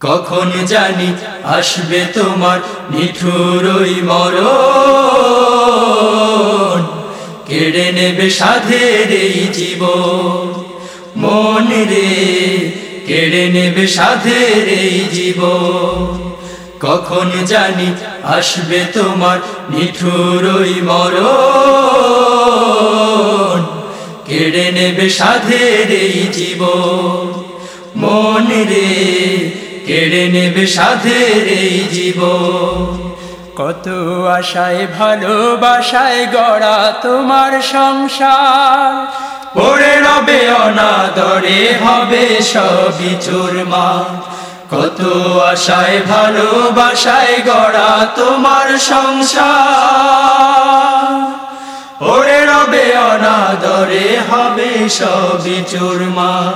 কখন জানি আসবে তোমার নিঠুরই মরণ? কেড়ে নেবে সাধের এই জীবন? মন রে, কেড়ে নেবে সাধের এই জীবন? কখন জানি আসবে তোমার নিঠুরই মরণ? কেড়ে নেবে সাধের এই জীবন? মন রে কেড়ে নেবে সাধের এই জীবন। কত আশায় ভালোবাসায় গড়া তোমার সংসার। পড়ে রবে অনাদরে হবে সবই চুরমা কত আশায় ভালোবাসায় গড়া তোমার সংসার। সবই চুরমা।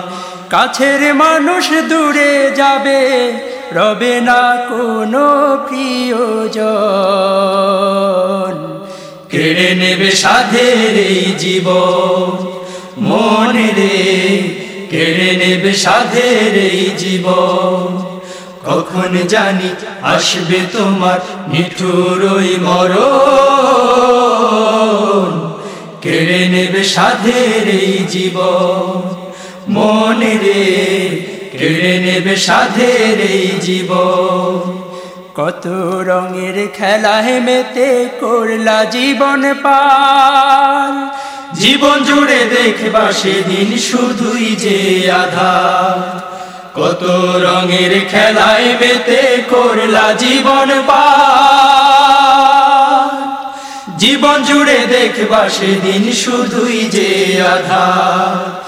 কাছের মানুষ দূরে যাবে, রবে না কোনো প্রিয়জন। কেড়ে নেবে সাধের জীবন, মন রে। কেড়ে নেবে সাধের জীবন। কখন জানি আসবে তোমার নিঠুরই মরণ। সাধের জীবন। মন রে, কেড়ে নেবে সাধের এই জীবন। কত রঙের খেলায় মেতে করলা জীবন পার জীবন জুড়ে দেখবা সেদিন শুধুই যে আধার। কত রঙের খেলায় মেতে করলা জীবন পার জীবন জুড়ে দেখবা সেদিন শুধুই যে আধার।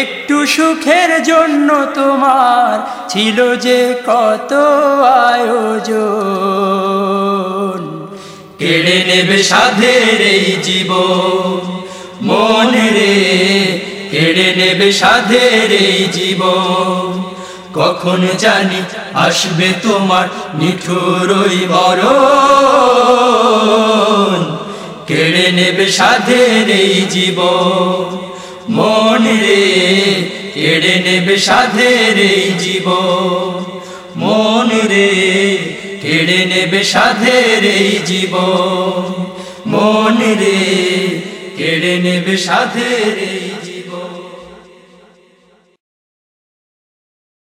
একটু সুখের জন্য তোমার ছিল যে কত আয়োজন। কেড়ে নেবে সাধের এই জীবন, মন রে। কেড়ে নেবে সাধের এই জীবন, কখন জানি আসবে তোমার নিঠুরই কেড়ে নেবে সাধের এই জীব মন রে, কেড়ে নেবে সাধের এই জীব মন রে, কেড়ে নেবে সাধের এই জীব মন রে, কেড়ে নেবে সাধের এই